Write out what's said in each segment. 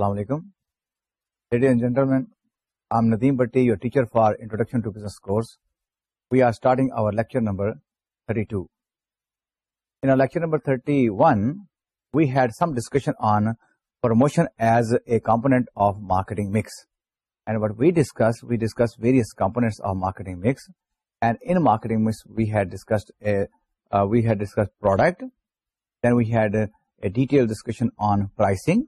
السلام علیکم and gentleman Nadeem Butt your teacher for introduction to business course we are thirty two lecture number had some discussion on promotion as a and what we discuss product discussion on pricing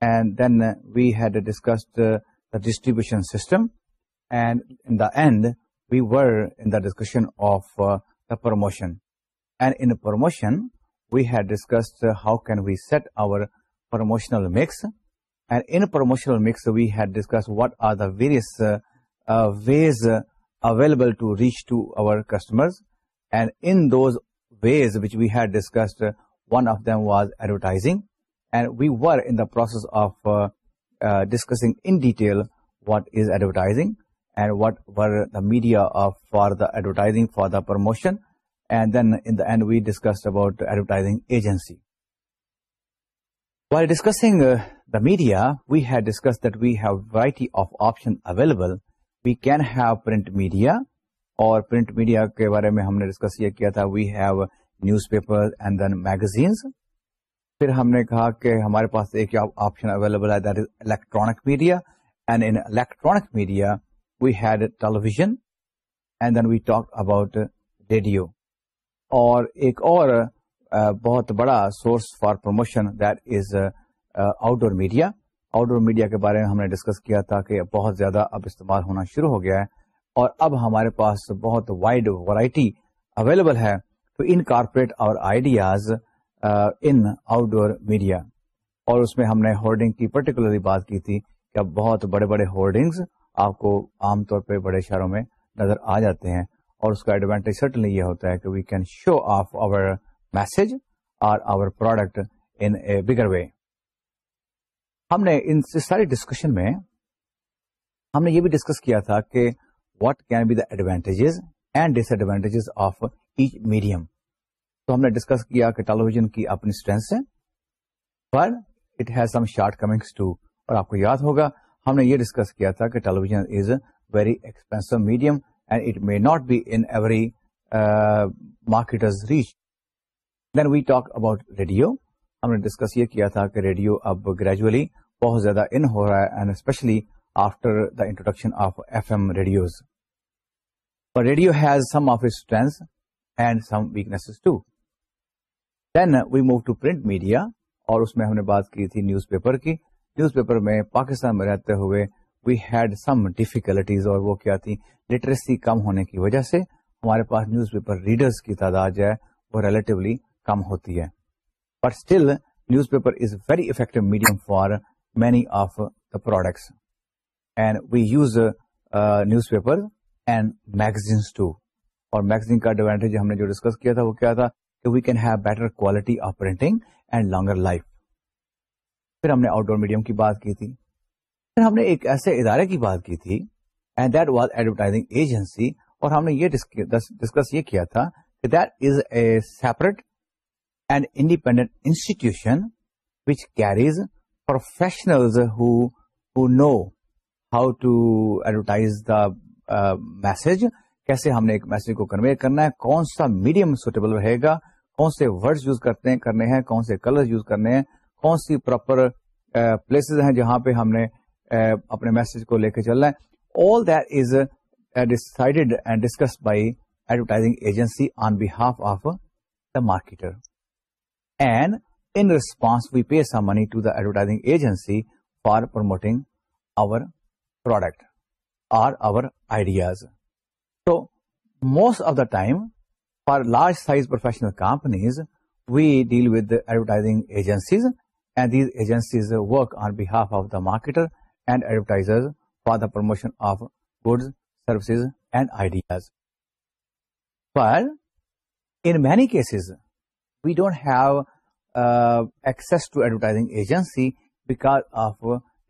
and then uh, we had uh, discussed the distribution system, and in the end we were in the discussion of uh, the promotion. And in promotion we had discussed how can we set our promotional mix, and in promotional mix we had discussed what are the various ways available to reach to our customers. And in those ways which we had discussed, one of them was advertising, and we were in the process of discussing in detail what is advertise and what were the media for the advertising for the promotion and then in and we discuss about advertising agency we are discussing the media we have discuss that we have variety of option available we can have print media اور print media کے بارے میں ہم نے discuss یہ کیا تھا we have newspaper and then magazines پھر ہم نے کہا کہ ہمارے پاس ایک آپشن اویلیبل ہے that is electronic media and in electronic media we had television and then we talk about radio اور ایک اور بہت بڑا source for promotion that is outdoor media outdoor media کے بارے میں ہم نے ڈسکس کیا تھا کہ بہت زیادہ اب استعمال ہونا شروع ہو گیا ہے اور اب ہمارے پاس بہت وائڈ ورائٹی اویلیبل ہے تو ان کارپوریٹ اور ideas in outdoor media اور اس میں ہم نے ہورڈنگ کی پرٹیکولرلی بات کی تھی کہ اب بہت بڑے بڑے ہورڈنگ آپ کو عام طور پہ بڑے شہروں میں نظر آ جاتے ہیں اور اس کا ایڈوانٹیج سٹنلی یہ ہوتا ہے کہ we can show off our message اور our product in a bigger way ہم نے ان ساری ڈسکشن میں ہم نے یہ بھی ڈسکس کیا تھا کہ what can be the advantages and disadvantages of each medium تو ہم نے ڈسکس کیا کہ ٹیلیویژن کی اپنی اسٹرینتھ ہے پر it has some shortcomings too اور آپ کو یاد ہوگا ہم نے یہ ڈسکس کیا تھا کہ television is a very expensive medium and it may not be in every market reach then we talk about radio ہم نے ڈسکس یہ کیا تھا کہ ریڈیو اب گریجولی بہت زیادہ ان ہو رہا ہے and especially after the introduction of F M radios radio has some of strength and some weakness to then we move to print media اور اس میں ہم نے بات کی تھی نیوز پیپر کی نیوز پیپر میں پاکستان میں رہتے ہوئے وی ہیڈ سم ڈیفیکلٹیز اور وہ کیا تھی لٹریسی کم ہونے کی وجہ سے ہمارے پاس نیوز پیپر ریڈرز کی تعداد جو ہے وہ ریلیٹولی کم ہوتی ہے but still newspaper is very effective medium for many of the products and we use newspaper and magazines too اور میگزین کا ایڈوانٹیج ہم نے جو ڈسکس کیا تھا وہ کیا تھا we can have better quality of printing and longer life outdoor medium کی بات کی تھی پھر ہم نے ایک ایسے ادارے کی بات کی تھی and that was advertising agency اور ہم نے یہ ڈسکس یہ کیا تھا کہ that is a separate and independent institution which carries professional how to advertise the message کیسے ہم نے ایک میسج کو کنوے کرنا ہے کون سا میڈیم سوٹیبل رہے گا کون سے ورڈ یوز کرتے کرنے ہیں کون سے کلر یوز کرنے ہیں کون سی پراپر پلیسز ہیں جہاں پہ ہم نے اپنے میسج کو لے کے چلنا ہے all that is decided and discuss by advertising agency on behalf of the marketer and in response we pay some money to the advertising agency for promoting our product or our ideas تو most of the time for large size professional companies we deal with advertising agencies and these agencies work on behalf of the marketer and advertiser for the promotion of goods services and ideas per in many cases we don't have access to advertising agency because of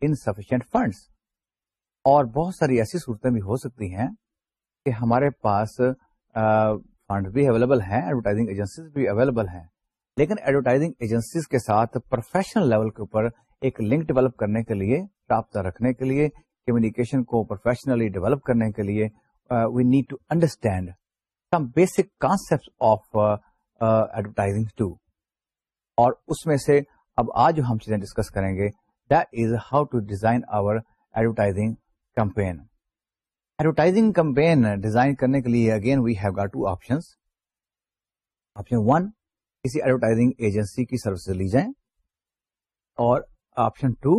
insufficient funds اور بہت ساری ایسی صورتیں بھی ہو سکتی ہیں کہ ہمارے پاس uh, فنڈ بھی اویلیبل ہیں ایڈورٹائزنگ ایجنسیز بھی اویلیبل ہیں لیکن ایڈورٹائزنگ ایجنسیز کے ساتھ پروفیشنل لیول کے اوپر ایک لنک ڈیولپ کرنے کے لیے رابطہ رکھنے کے لیے کمیونیکیشن کو پروفیشنلی ڈیولپ کرنے کے لیے we need to understand some basic concept of advertising too اور اس میں سے اب آج ہم چیزیں ڈسکس کریں گے how to design our advertising campaign advertising campaign design کرنے کے لیے again we have got two options option one کسی ایڈورٹائزنگ ایجنسی کی سروس لی جائیں اور option two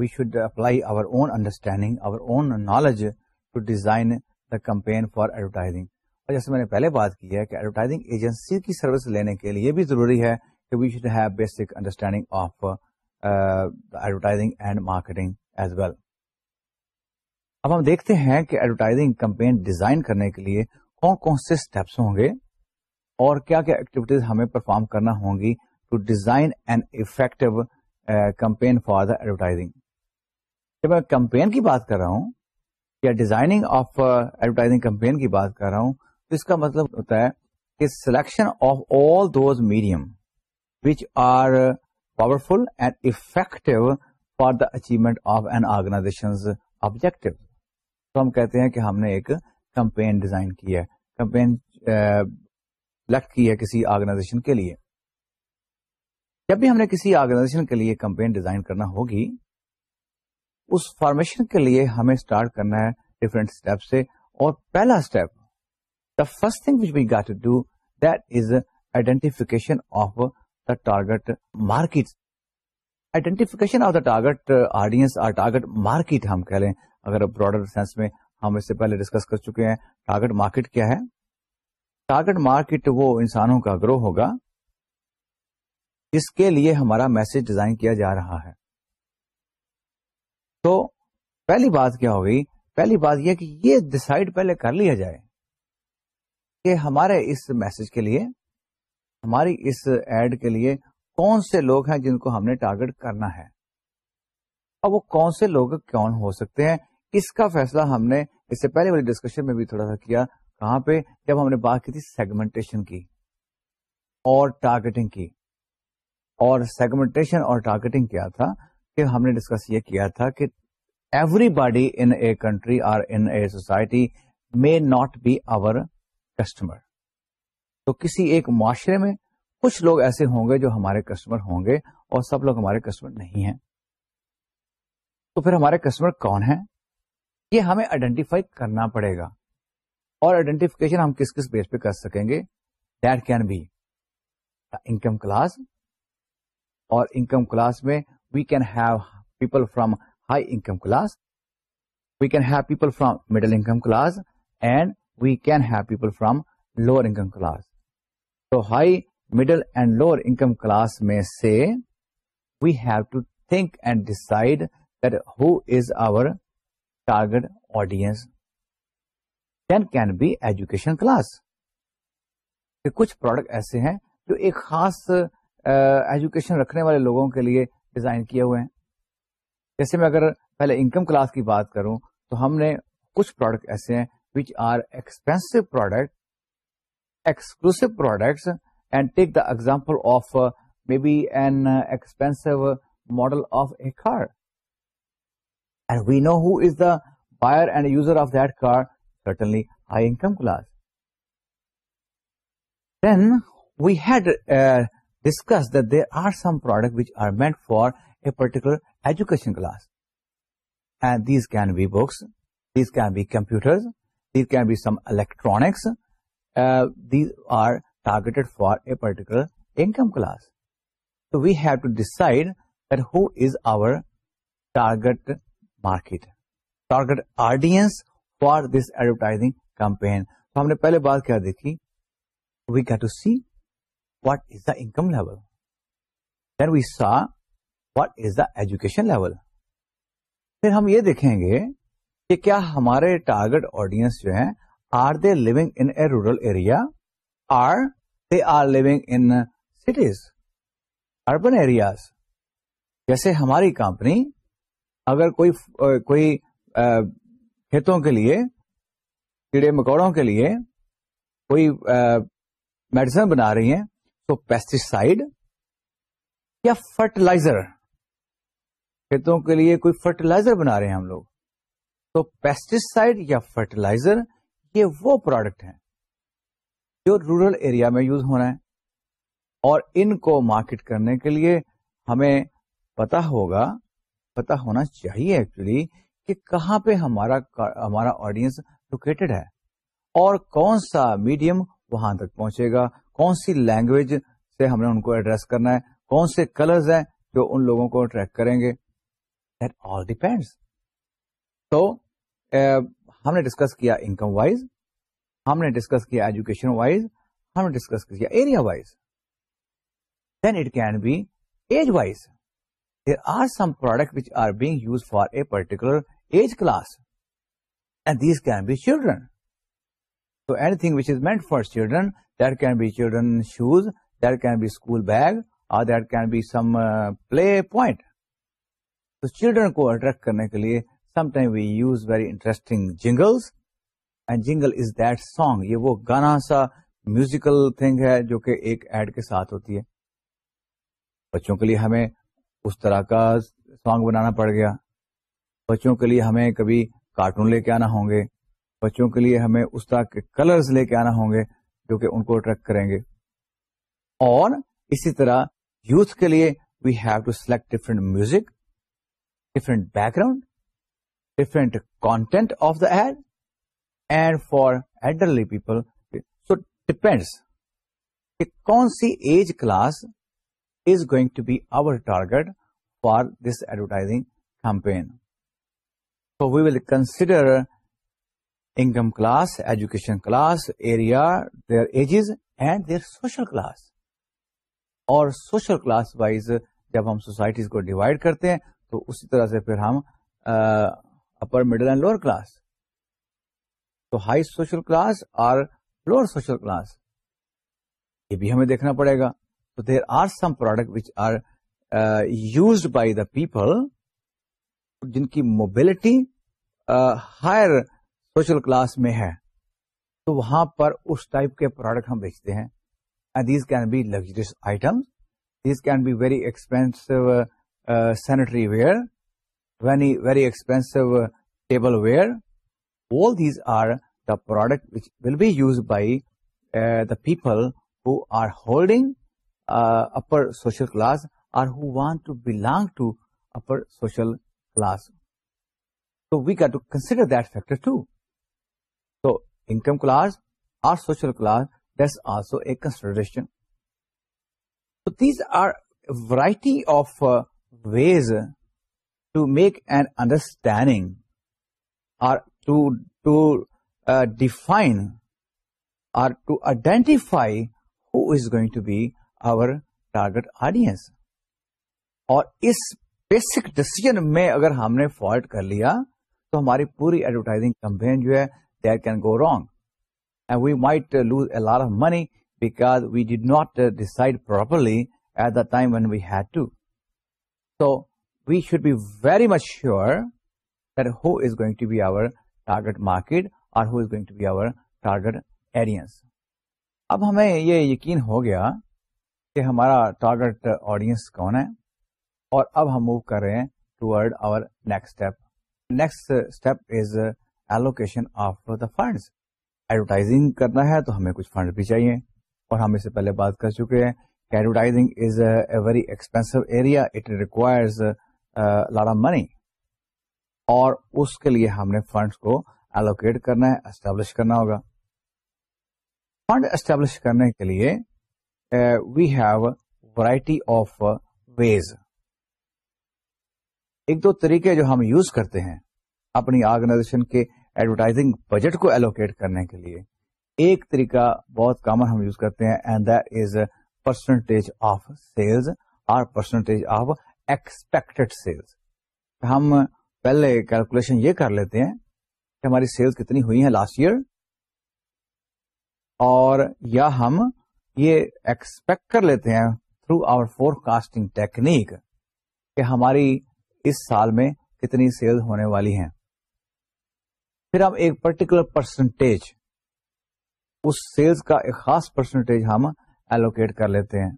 we should apply our own understanding over own knowledge to design the campaign for advertising اور جیسے میں نے پہلے بات کی ہے کہ ایڈورٹائزنگ ایجنسی کی سروس لینے کے لیے بھی ضروری ہے کہ we should have basic understanding of advertising and marketing as well اب ہم دیکھتے ہیں کہ ایڈورٹائزنگ کمپین ڈیزائن کرنے کے لیے کون کون سے اسٹیپس ہوں گے اور کیا کیا ایکٹیویٹیز ہمیں پرفارم کرنا ہوں گی to design and effective campaign for the advertising جب میں کمپین کی بات کر رہا ہوں یا ڈیزائننگ آف ایڈورٹائزنگ کمپین کی بات کر رہا ہوں تو اس کا مطلب ہوتا ہے کہ selection of all those medium which are powerful and effective for the achievement of an organization objective ہم کہتے ہیں کہ ہم نے ایک کمپین ڈیزائن کی ہے کمپین سلیکٹ کی ہے کسی آرگنائزیشن کے لیے جب بھی ہم نے کسی آرگنائزیشن کے لیے کمپین ڈیزائن کرنا ہوگی اس فارمیشن کے لیے ہمیں اسٹارٹ کرنا ہے ڈفرینٹ اسٹیپ سے اور پہلا step the first thing which we get to do that is identification of the target market identification of the target audience target market ہم کہہ لیں اگر براڈر سینس میں ہم اس سے پہلے ڈسکس کر چکے ہیں ٹارگیٹ مارکیٹ کیا ہے ٹارگیٹ مارکیٹ وہ انسانوں کا گرو ہوگا جس کے لیے ہمارا میسج ڈیزائن کیا جا رہا ہے تو پہلی بات کیا ہوگی پہلی بات یہ کہ یہ ڈسائڈ پہلے کر لیا جائے کہ ہمارے اس میسج کے لیے ہماری اس ایڈ کے لیے کون سے لوگ ہیں جن کو ہم نے ٹارگٹ کرنا ہے اور وہ کون سے لوگ کون ہو سکتے ہیں اس کا فیصلہ ہم نے اس سے پہلے والی ڈسکشن میں بھی تھوڑا سا کیا کہاں پہ جب ہم نے بات کی تھی سیگمنٹیشن کی اور ٹارگیٹنگ کی اور سیگمنٹیشن اور ٹارگیٹنگ کیا تھا کہ ہم نے ڈسکس یہ کیا تھا کہ everybody in a country اور in a society may not be our customer تو کسی ایک معاشرے میں کچھ لوگ ایسے ہوں گے جو ہمارے کسٹمر ہوں گے اور سب لوگ ہمارے کسٹمر نہیں ہیں تو پھر ہمارے کسٹمر کون ہیں یہ ہمیں آئیڈینٹیفائی کرنا پڑے گا اور آئیڈینٹیفکیشن ہم کس کس بیس پہ کر سکیں گے that can be income class اور انکم کلاس میں we can have people from high income class we can have people from middle income class and we can have people from lower income class تو high middle and lower income class میں سے we have to think and decide that who is our target audience then can be education class کچھ product ایسے ہیں جو ایک خاص education رکھنے والے لوگوں کے لیے ڈیزائن کیے ہوئے ہیں جیسے میں اگر پہلے انکم کلاس کی بات کروں تو ہم نے کچھ پروڈکٹ ایسے ہیں which are expensive product exclusive products and take the example of maybe an expensive model of a car no is that user of that سٹنلیڈ for a پرٹیکشنٹر these are target for a particular income class we have to decide their target market target audience for this advertising campaign تو ہم نے پہلے بات کیا دیکھی we get to see what is the income level then we saw what is the education level پھر ہم یہ دیکھیں گے کہ کیا ہمارے ٹارگیٹ آڈینس جو ہیں are they living rural area or are they in cities urban areas جیسے ہماری کمپنی اگر کوئی کوئی کھیتوں کے لیے کیڑے مکوڑوں کے لیے کوئی میڈیسن بنا رہی ہیں تو پیسٹیسائڈ یا فرٹیلائزر کھیتوں کے لیے کوئی فرٹیلائزر بنا رہے ہیں ہم لوگ تو پیسٹیسائڈ یا فرٹیلائزر یہ وہ پروڈکٹ ہیں جو رورل ایریا میں یوز ہونا ہے اور ان کو مارکیٹ کرنے کے لیے ہمیں پتا ہوگا پتا ہونا چاہیے ایکچولی کہ کہاں پہ ہمارا ہمارا آڈینس لوکیٹڈ ہے اور کون سا میڈیم وہاں تک پہنچے گا کون سی لینگویج سے ہم نے ان کو ایڈریس کرنا ہے کون سے کلرز ہیں جو ان لوگوں کو اٹریکٹ کریں گے دیٹ آل ڈیپینڈس تو ہم نے ڈسکس کیا انکم وائز ہم نے ڈسکس کیا ایجوکیشن وائز ہم نے ڈسکس کیا area wise then it can be age wise point children کو اٹریکٹ کرنے کے لیے use very interesting jingle and jingle is that song یہ وہ گانا سا میوزیکل تھنگ ہے جو کہ ایک ایڈ کے ساتھ ہوتی ہے بچوں کے لیے ہمیں اس طرح کا سانگ بنانا پڑ گیا بچوں کے لیے ہمیں کبھی کارٹون لے کے آنا ہوں گے بچوں کے لیے ہمیں اس طرح کے کلرز لے کے آنا ہوں گے جو کہ ان کو اٹریکٹ کریں گے اور اسی طرح یوتھ کے لیے we have to select different music different background different content of the ad and for elderly people so depends کہ کون سی age class going to be our target for this advertising will consider income class education class area their ages and their social class اور social class wise جب ہم societies کو divide کرتے ہیں تو اسی طرح سے پھر ہم upper middle and lower class تو ہائی سوشل کلاس اور لوور سوشل کلاس یہ بھی ہمیں دیکھنا پڑے گا there are some product which are use by the people جن کی موبلٹی ہائر سوشل کلاس میں ہے تو وہاں پر اس ٹائپ کے پروڈکٹ ہم بیچتے ہیں and these can be luxurious item these can be very expensive sanitary ware very very expensive table ware wool these are the product will be use by the people her holding upper social class or who want to belong to upper social class. So we got to consider that factor too. So income class or social class, that's also a consideration. So these are a variety of uh, ways to make an understanding or to uh, define or to identify who is going to be our target audience اور اس basic decision میں اگر ہم نے fault کر لیا تو ہماری پوری ایڈورٹائزنگ کمپین جو ہے there can go wrong and we might lose a lot of money because we did not decide properly at the time when we had to so we should be very much sure that who is going to be our target market اور who is going to be our target audience اب ہمیں یہ یقین ہو گیا کہ ہمارا target audience کون ہے اور اب ہم موو کر رہے ہیں ٹوڈ our next step next step is allocation of the funds advertising کرنا ہے تو ہمیں کچھ فنڈ بھی چاہیے اور ہم اس سے پہلے بات کر چکے ہیں کہ advertising is a very expensive area it requires لاڑا money اور اس کے لیے ہم نے فنڈس کو ایلوکیٹ کرنا ہے اسٹیبلش کرنا ہوگا فنڈ اسٹیبلش کرنے کے لیے وی ویز ایک دو طریقے جو ہم یوز کرتے ہیں اپنی آرگنائزیشن کے ایڈورٹائزنگ بجٹ کو ایلوکیٹ کرنے کے لیے ایک طریقہ بہت کامن ہم یوز کرتے ہیں اینڈ پرسنٹیج آف سیلز اور پرسنٹیج آف ایکسپیکٹڈ سیلز ہم پہلے کیلکولیشن یہ کر لیتے ہیں کہ ہماری سیلز کتنی ہوئی ہیں لاسٹ ایئر اور یا ہم یہ ایکسپیکٹ کر لیتے ہیں through our forecasting technique کہ ہماری اس سال میں کتنی سیل ہونے والی ہیں پھر ہم ایک پرٹیکولر پرسنٹیج اس سیلز کا ایک خاص پرسنٹیج ہم ایلوکیٹ کر لیتے ہیں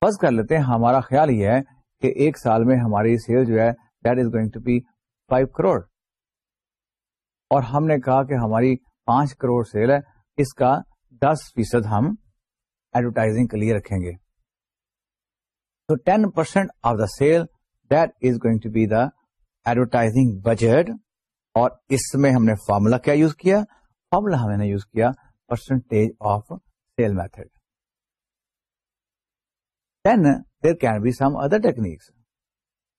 فرض کر لیتے ہیں ہمارا خیال یہ ہے کہ ایک سال میں ہماری سیل جو ہے that is going to be five crore اور ہم نے کہا کہ ہماری پانچ کروڑ سیل ہے اس کا دس فیصد ہم ایڈورٹائزنگ کے لیے رکھیں گے تو ten percent of the sale that is going to be the advertising budget اور اس میں ہم نے فارمولا کیا یوز کیا فارمولا ہم نے یوز کیا percentage of sale method then there can be some other techniques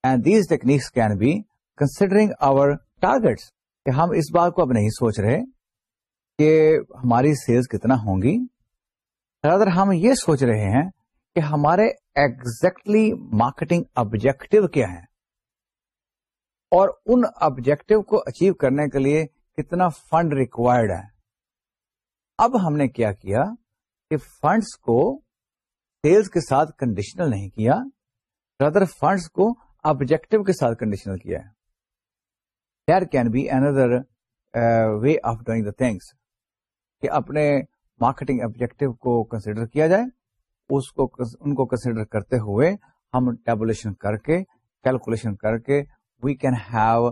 and these techniques can be considering our targets کہ ہم اس بات کو اب نہیں سوچ رہے کہ ہماری سیلس کتنا ہوں گی ہم یہ سوچ رہے ہیں کہ ہمارے ایگزیکٹلی مارکیٹنگ آبجیکٹو کیا ہے اور ان آبجیکٹو کو اچیو کرنے کے لیے کتنا فنڈ ریکوائرڈ ہے اب ہم نے کیا کیا کہ فنڈس کو سیلس کے ساتھ کنڈیشنل نہیں کیا رادر فنڈس کو آبجیکٹو کے ساتھ کنڈیشنل کیا ہے there can be another way of doing the things کہ اپنے مارکیٹنگ آبجیکٹو کو کنسیڈر کیا جائے اس کو ان کو کنسیڈر کرتے ہوئے ہم ٹیبولیشن کر کے کیلکولیشن کر کے we can have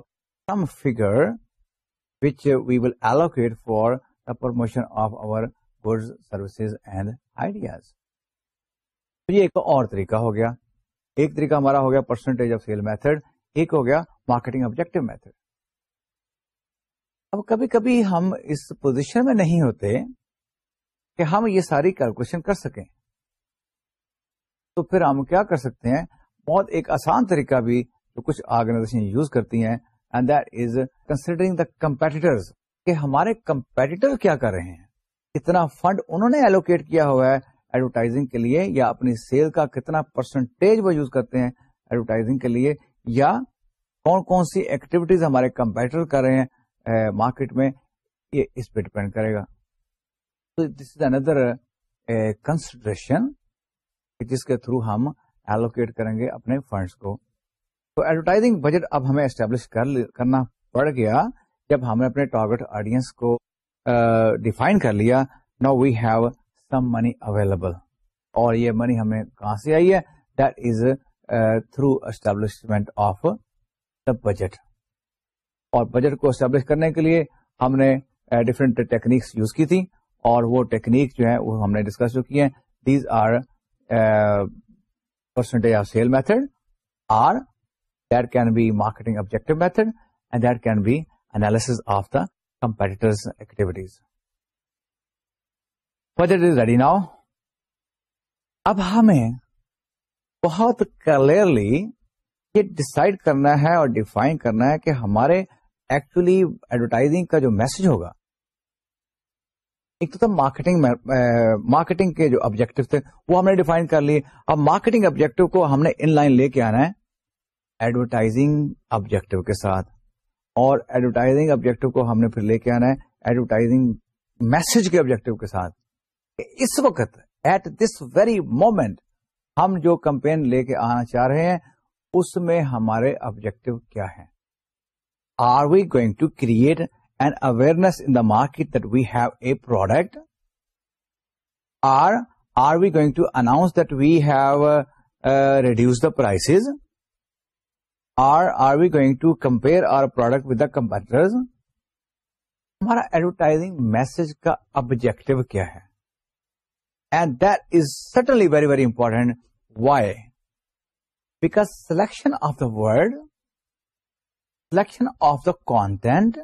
some figure which we will allocate for the promotion of our goods services and ideas یہ ایک اور طریقہ ہو گیا ایک طریقہ ہمارا ہو گیا پرسنٹیج آف سیل میتھڈ ایک ہو گیا مارکیٹنگ آبجیکٹو میتھڈ اب کبھی کبھی ہم اس پوزیشن میں نہیں ہوتے کہ ہم یہ ساری کیلکولیشن کر سکیں تو پھر ہم کیا کر سکتے ہیں بہت ایک آسان طریقہ بھی جو کچھ آرگنائزیشن یوز کرتی ہیں and that is considering the competitor کہ ہمارے کمپیٹیٹر کیا کر رہے ہیں کتنا فنڈ انہوں نے ایلوکیٹ کیا ہوا ہے ایڈورٹائزنگ کے لیے یا اپنی سیل کا کتنا پرسنٹیج وہ یوز کرتے ہیں ایڈورٹائزنگ کے لیے یا کون کون سی ایکٹیویٹیز ہمارے کمپیٹیٹر کر رہے ہیں مارکیٹ eh, میں یہ اس پہ ڈیپینڈ کرے گا دس از اندر کنسڈریشن جس کے تھرو ہم ایلوکیٹ کریں گے اپنے فنڈس کو تو ایڈورٹائزنگ بجٹ اب ہمیں اسٹیبلش کرنا پڑ گیا جب ہم نے اپنے ٹارگیٹ آڈینس کو ڈیفائن eh, کر لیا نا ہیو سم منی اویلیبل اور یہ منی ہمیں کہاں سے آئی ہے that is through establishment of the budget اور بجٹ کو اسٹیبلش کرنے کے لیے ہم نے ڈفرنٹ ٹیکنیکس یوز کی تھی اور وہ ٹیکنیک جو ہے وہ ہم نے ڈسکس جو کی ہے these are percentage of sale method or can be marketing objective method and that can be analysis of the competitor اب ہمیں بہت کلیئرلی یہ ڈسائڈ کرنا ہے اور ڈیفائن کرنا ہے کہ ہمارے ایکچولی ایڈورٹائزنگ کا جو میسج ہوگا ایک تو تھا مارکیٹنگ مارکیٹنگ کے جو آبجیکٹو تھے وہ ہم نے ڈیفائن کر لیے اب مارکیٹنگ آبجیکٹو کو ہم نے ان لائن لے کے آنا ہے ایڈورٹائزنگ آبجیکٹو کے ساتھ اور ایڈورٹائزنگ آبجیکٹو کو ہم نے پھر لے کے آنا ہے ایڈورٹائزنگ میسج کے آبجیکٹو کے ساتھ اس وقت ایٹ دس ویری مومنٹ ہم جو کمپین لے کے آنا چاہ رہے ہیں اس میں ہمارے آبجیکٹو کیا ہے are we going to create awareness in the market that we have a product or are we گوئگ to announce that we've reduce the price or are we going to compare our product with the competitor ہمارا advertising message کا objective کیا ہے and this certainly very very important why back selection of the word selection of the content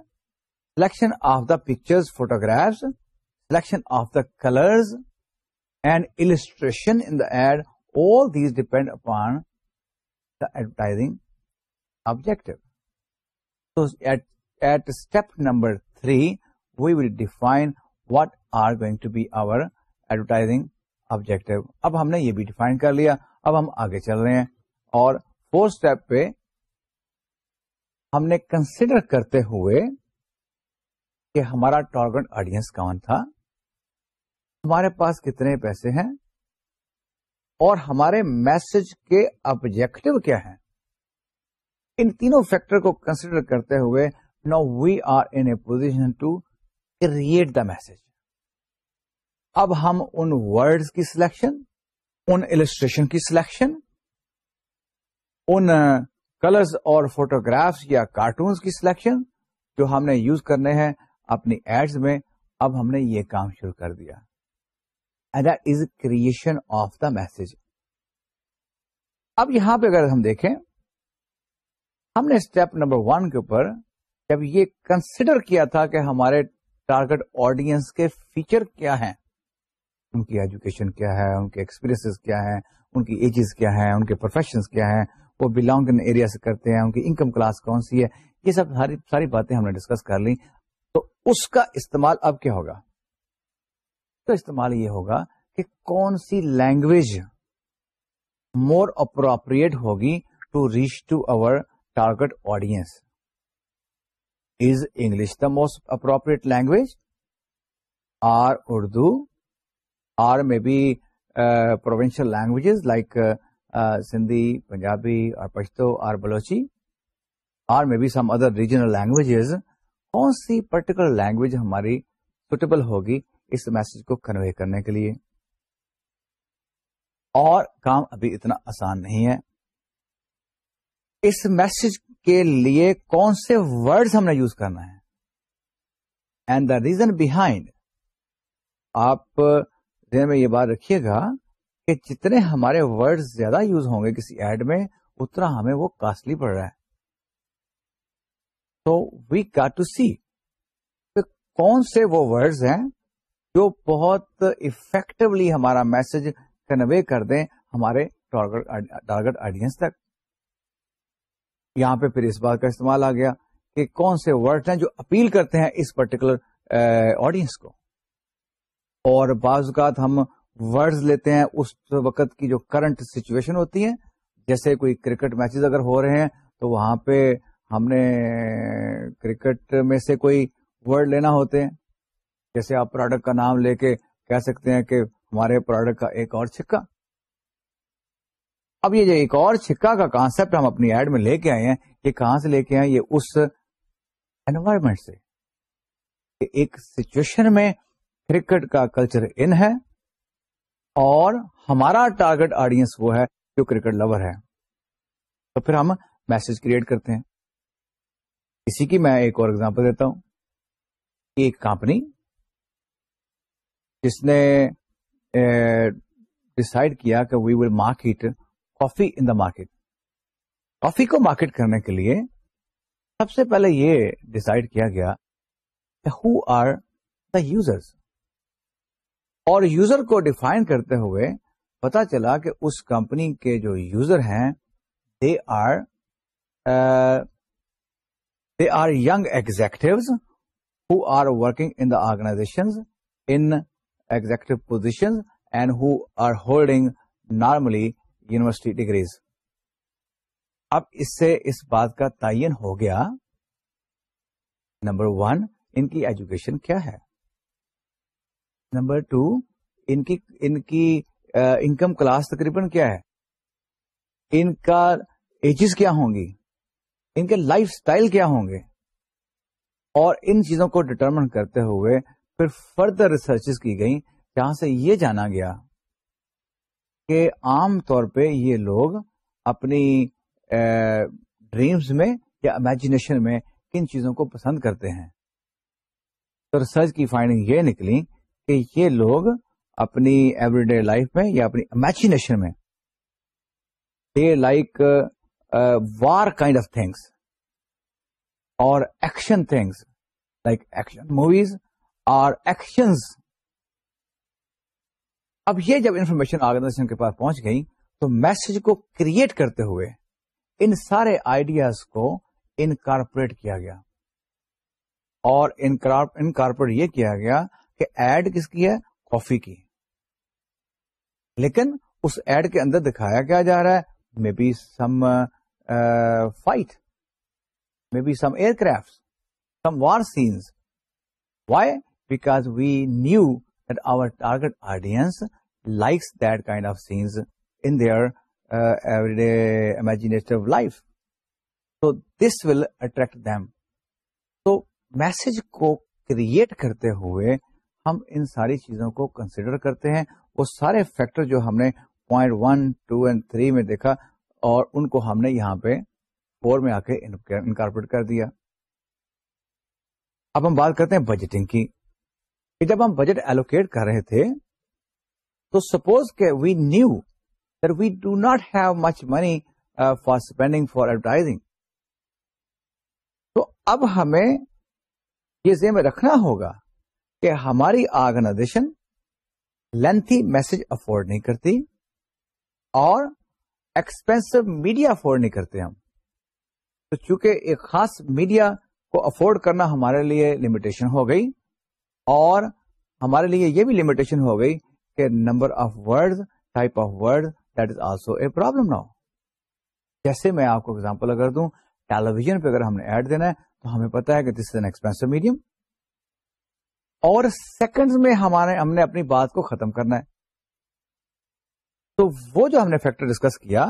selection of the picture photograph selection of the colour depend upon the advertising objective at step number three we will define what are going to be our advertising objective اب ہم نے یہ بھی define کر لیا اب ہم آگے چل رہے ہیں اور فورتھ اسٹیپ پہ ہم نے کنسیڈر کرتے ہوئے کہ ہمارا ٹارگٹ آڈینس کون تھا ہمارے پاس کتنے پیسے ہیں اور ہمارے میسج کے آبجیکٹو کیا ہیں ان تینوں فیکٹر کو کنسیڈر کرتے ہوئے now we are in position to create the message اب ہم ان ورڈز کی سلیکشن ان السٹریشن کی سلیکشن ان کلرز اور فوٹوگرافس یا کارٹونز کی سلیکشن جو ہم نے یوز کرنے ہیں اپنی ایڈز میں اب ہم نے یہ کام شروع کر دیا کریشن آف دا میسج اب یہاں پہ اگر ہم ہم دیکھیں نے اسٹیپ نمبر ون کے اوپر جب یہ کنسیڈر کیا تھا کہ ہمارے ٹارگیٹ آڈینس کے فیچر کیا ہیں ان کی ایجوکیشن کیا ہے ان کے ایکسپیرینس کیا ہیں ان کی ایجز کیا ہیں ان کے پروفیشن کیا ہیں وہ بلانگ ان ایریا سے کرتے ہیں ان کی انکم کلاس کون سی ہے یہ سب ساری باتیں ہم نے ڈسکس کر لی تو اس کا استعمال اب کیا ہوگا اس کا استعمال یہ ہوگا کہ کون سی لینگویج مور اپروپریٹ ہوگی to reach to our target audience is English the most appropriate language or Urdu or may be provincial languages like Sindhi Punjabi اور Pashto or Balochi or may be some other regional languages کون سی particular language ہماری suitable ہوگی اس message کو convey کرنے کے لیے اور کام ابھی اتنا آسان نہیں ہے اس میسج کے لیے کون سے ہم نے یوز کرنا ہے اینڈ دا ریزن بہائنڈ آپ دن میں یہ بات رکھیے گا کہ جتنے ہمارے ورڈ زیادہ یوز ہوں گے کسی ایڈ میں اتنا ہمیں وہ کاسٹلی پڑ رہا ہے وی ٹو سی کون سے وہ ورڈز ہیں جو بہت افیکٹولی ہمارا میسج کنوے کر دیں ہمارے ٹارگیٹ آڈینس تک یہاں پہ پھر اس بات کا استعمال آ گیا کہ کون سے ورڈ ہیں جو اپیل کرتے ہیں اس پرٹیکولر آڈینس کو اور بعض اوقات ہم ورڈ لیتے ہیں اس وقت کی جو کرنٹ سچویشن ہوتی ہے جیسے کوئی کرکٹ میچز اگر ہو رہے ہیں تو وہاں پہ ہم نے کرکٹ میں سے کوئی ورڈ لینا ہوتے ہیں جیسے آپ پروڈکٹ کا نام لے کے کہہ سکتے ہیں کہ ہمارے پروڈکٹ کا ایک اور چھکا اب یہ جو ایک اور چھکا کا کانسپٹ ہم اپنی ایڈ میں لے کے آئے ہیں یہ کہاں سے لے کے آئے یہ اس انوائرمنٹ سے ایک سچویشن میں کرکٹ کا کلچر ان ہے اور ہمارا ٹارگٹ آڈینس وہ ہے جو کرکٹ لور ہے تو پھر ہم میسج کریٹ کرتے ہیں اسی کی میں ایک اور ایگزامپل دیتا ہوں ایک کمپنی جس نے ڈسائڈ کیا کہ we will market coffee in the market coffee کو مارکیٹ کرنے کے لیے سب سے پہلے یہ ڈسائڈ کیا گیا کہ ہو آر دا یوزر اور کو ڈیفائن کرتے ہوئے پتا چلا کہ اس کمپنی کے جو یوزر ہیں they are are young executives working working in the in executive positions and who are holding normally university degrees اب اس سے اس بات کا تعین ہو گیا نمبر ون ان کی ایجوکیشن کیا ہے نمبر ٹو ان کی ان کی انکم کلاس تقریباً کیا ہے ان کا ایجز کیا ہوں گی ان کے لائف سٹائل کیا ہوں گے اور ان چیزوں کو ڈٹرمن کرتے ہوئے پھر فردر ریسرچ کی گئیں جہاں سے یہ جانا گیا کہ عام طور پہ یہ لوگ اپنی ڈریمز میں یا امیجنیشن میں کن چیزوں کو پسند کرتے ہیں تو ریسرچ کی فائنڈنگ یہ نکلی کہ یہ لوگ اپنی ایوری ڈے لائف میں یا اپنی امیجنیشن میں they like war kind of things اور action things like action movies اور ایکشن اب یہ جب انفارمیشن آرگنائزیشن کے پاس پہنچ گئی تو میسج کو کریٹ کرتے ہوئے ان سارے آئیڈیاز کو انکارپوریٹ کیا گیا اور انکارپوریٹ یہ کیا گیا کہ ایڈ کس کی ہے کافی کی لیکن اس ایڈ کے اندر دکھایا کیا جا رہا ہے may be some fight life. Be some will attract them. تو میسج کو کریٹ کرتے ہوئے ہم ان ساری چیزوں کو کنسیڈر کرتے ہیں وہ سارے فیکٹر جو ہم نے point one two and three میں دیکھا اور ان کو ہم نے یہاں پہ بور میں آ کے انکارپوریٹ کر دیا اب ہم بات کرتے ہیں بجٹنگ کی کہ جب ہم بجٹ ایلوکیٹ کر رہے تھے تو suppose we knew we do not have much money for spending for advertising تو اب ہمیں یہ ذہن میں رکھنا ہوگا کہ ہماری آرگنائزیشن لینتھی میسج افورڈ نہیں کرتی اور ایکسپینسو میڈیا افورڈ نہیں کرتے ہم تو چونکہ ایک خاص میڈیا کو افورڈ کرنا ہمارے لیے لمیٹیشن ہو گئی اور ہمارے لیے یہ بھی لمیٹیشن ہو گئی کہ number of word type of word that is also a problem now جیسے میں آپ کو ایگزامپل اگر دوں ٹیلی ویژن پہ اگر ہم نے ایڈ دینا ہے تو ہمیں پتا ہے کہ this is an expensive medium اور سیکنڈ میں ہمارے ہم نے اپنی بات کو ختم کرنا ہے تو وہ جو ہم نے فیکٹر ڈسکس کیا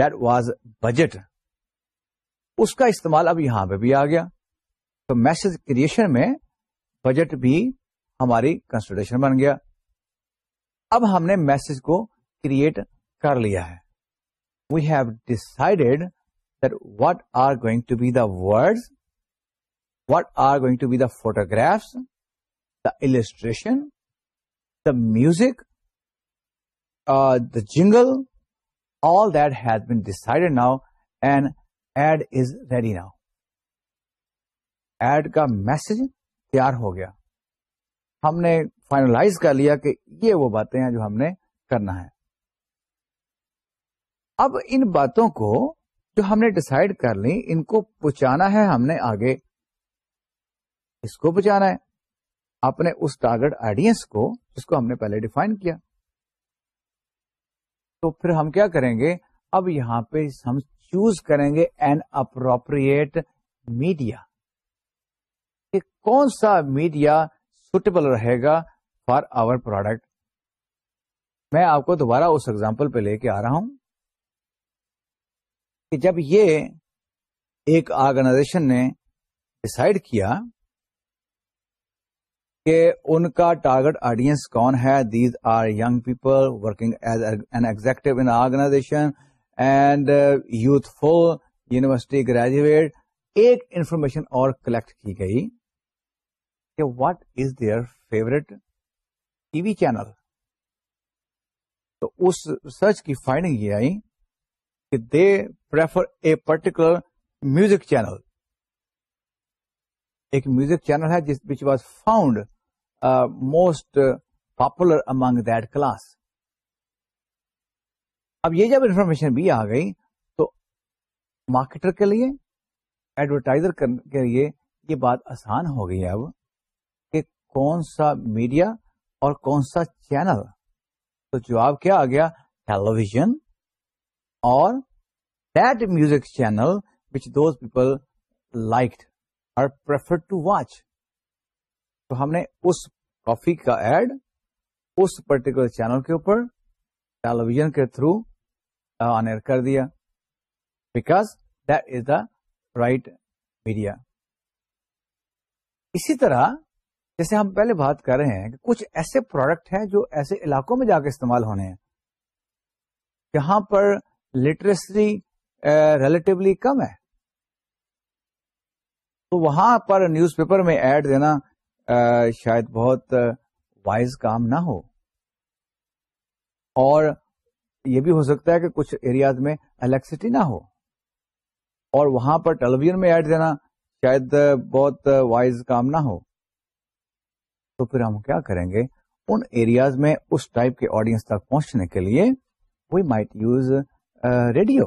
دیٹ واز بجٹ اس کا استعمال اب یہاں پہ بھی آ گیا تو میسج کریشن میں بجٹ بھی ہماری کنسٹرشن بن گیا اب ہم نے میسج کو کریٹ کر لیا ہے we have decided that what are going to be the word what are going to be the photographs the illustration the music the jingle all that has been decided now and ad is ready now ad کا message تیار ہو گیا ہم نے finalise کر لیا کہ یہ وہ باتیں ہیں جو ہم نے کرنا ہے اب ان باتوں کو جو ہم نے ڈسائڈ کر لی ان کو پہنچانا ہے ہم نے آگے اس کو پہنچانا ہے اپنے اس ٹارگٹ آڈینس کو جس کو ہم نے پہلے ڈیفائن کیا تو پھر ہم کیا کریں گے اب یہاں پہ ہم چوز کریں گے این اپروپریٹ میڈیا کہ کون سا میڈیا سوٹیبل رہے گا فار آور پروڈکٹ میں آپ کو دوبارہ اس ایگزامپل پہ لے کے آ رہا ہوں کہ جب یہ ایک آرگنائزیشن نے ڈسائڈ کیا کہ ان کا ٹارگٹ آڈینس کون ہے these are young people working as an executive in organisation and youth for university graduate ایک انفارمیشن اور کلیکٹ کی گئی کہ what is their favourite TV channel تو اس ریسرچ کی فائنڈنگ یہ آئی کہ they prefer a particular music channel ایک میوزک چینل ہے جس which was found most popular among that class اب یہ جب انفارمیشن بھی آ گئی تو مارکیٹر کے لیے ایڈورٹائزر کے لیے یہ بات آسان ہو گئی اب کہ کون سا میڈیا اور کون سا چینل تو جواب کیا آ گیا ٹیلیویژن اور that music channel which those people like or prefer to watch تو ہم نے اس کافی کا ایڈ اس پرٹیکولر چینل کے اوپر ٹیلیویژن کے تھرو آنر کر دیا because that is the right media اسی طرح جیسے ہم پہلے بات کر رہے ہیں کہ کچھ ایسے پروڈکٹ ہیں جو ایسے علاقوں میں جا کے استعمال ہونے ہیں جہاں پر لٹریسی ریلیٹولی کم ہے تو وہاں پر نیوز پیپر میں ایڈ دینا شاید بہت وائز کام نہ ہو اور یہ بھی ہو سکتا ہے کہ کچھ ایریاز میں الیکسٹی نہ ہو اور وہاں پر ٹیلیویژن میں ایڈ دینا شاید بہت وائز کام نہ ہو تو پھر ہم کیا کریں گے ان ایریاز میں اس ٹائپ کے آڈینس تک پہنچنے کے لیے وی مائٹ یوز ریڈیو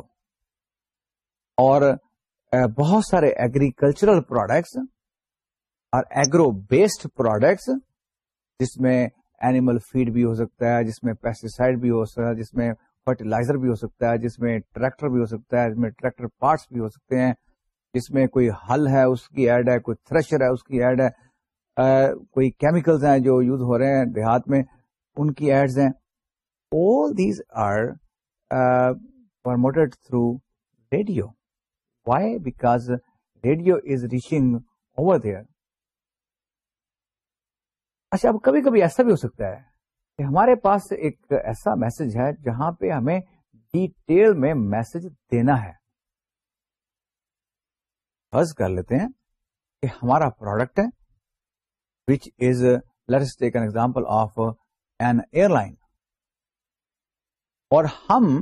اور بہت سارے ایگریکلچرل پروڈکٹس اور ایگرو بیسڈ پروڈکٹس جس میں اینیمل فیڈ بھی ہو سکتا ہے جس میں پیسٹیسائڈ بھی ہو سکتا ہے جس میں فرٹیلائزر بھی ہو سکتا ہے جس میں ٹریکٹر بھی ہو سکتا ہے جس میں ٹریکٹر پارٹس بھی ہو سکتے ہیں جس میں کوئی ہل ہے اس کی ایڈ ہے کوئی تھریشر ہے اس کی ایڈ ہے کوئی کیمیکلز ہیں جو یوز ہو رہے ہیں دیہات میں ان کی ایڈز ہیں why radio radio is reaching our اچھا اب کبھی کبھی ایسا بھی ہو سکتا ہے کہ ہمارے پاس ایک ایسا میسج ہے جہاں پہ ہمیں ڈیٹیل میں میسج دینا ہے فرض کر لیتے ہیں کہ ہمارا پروڈکٹ ہے which is let's take an example of an airline اور ہم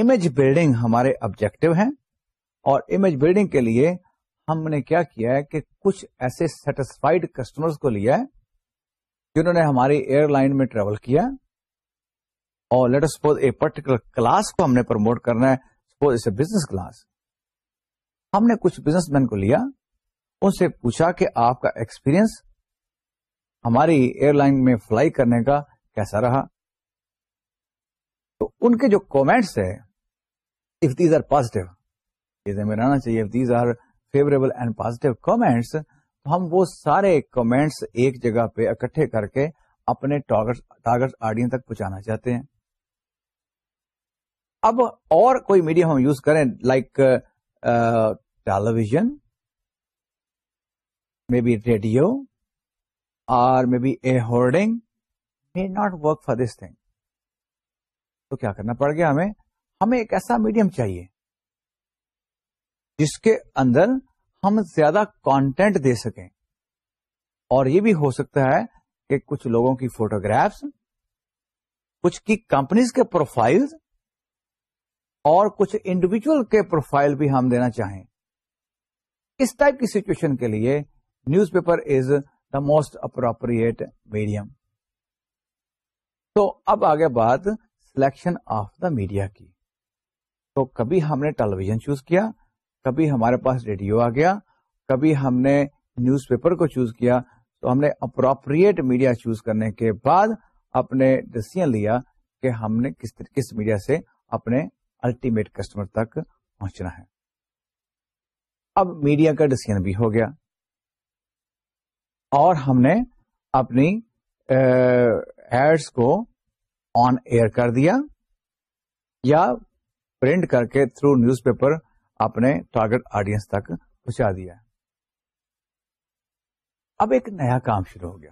امیج بلڈنگ ہمارے آبجیکٹو ہیں اور امیج بلڈنگ کے لیے ہم نے کیا کیا ہے کہ کچھ ایسے سیٹسفائڈ کسٹمر کو لیا ہے جنہوں نے ہماری ایئر لائن میں ٹریول کیا اور let suppose a particular class کو ہم نے پروموٹ کرنا ہے سپوز بزنس کلاس ہم نے کچھ بزنس مین کو لیا ان سے پوچھا کہ آپ کا ایکسپیرئنس ہماری ایئر لائن میں فلائی کرنے کا کیسا رہا تو ان کے جو کامنٹس ہیں اف دیز آر پازیٹو میں رہنا چاہیے these are favourable and comments ہم وہ سارے کامنٹس ایک جگہ پہ اکٹھے کر کے اپنے آڈینس تک پہنچانا چاہتے ہیں اب اور کوئی میڈیم ہم یوز کریں like television may be radio اور may be a may not work for this thing تو کیا کرنا پڑ گیا ہمیں ہمیں ایک ایسا میڈیم چاہیے جس کے اندر ہم زیادہ کانٹینٹ دے سکیں اور یہ بھی ہو سکتا ہے کہ کچھ لوگوں کی فوٹوگرافس کچھ کی کمپنیز کے پروفائل اور کچھ انڈیویجل کے پروفائل بھی ہم دینا چاہیں اس ٹائپ کی سچویشن کے لیے newspaper is the most appropriate medium تو اب آگے بات سلیکشن آف دا میڈیا کی تو کبھی ہم نے ٹیلیویژن چوز کیا کبھی ہمارے پاس ریڈیو آ گیا کبھی ہم نے نیوز پیپر کو چوز کیا تو ہم نے اپروپریٹ میڈیا چوز کرنے کے بعد اپنے ڈسیزن لیا کہ ہم نے کس طرح کس میڈیا سے اپنے الٹیمیٹ کسٹمر تک پہنچنا ہے اب میڈیا کا ڈسیزن بھی ہو گیا اور ہم نے اپنی ایڈس کو آن ایئر کر دیا یا پرنٹ کر کے تھرو نیوز پیپر اپنے ٹارگیٹ آڈینس تک پہنچا دیا اب ایک نیا کام شروع ہو گیا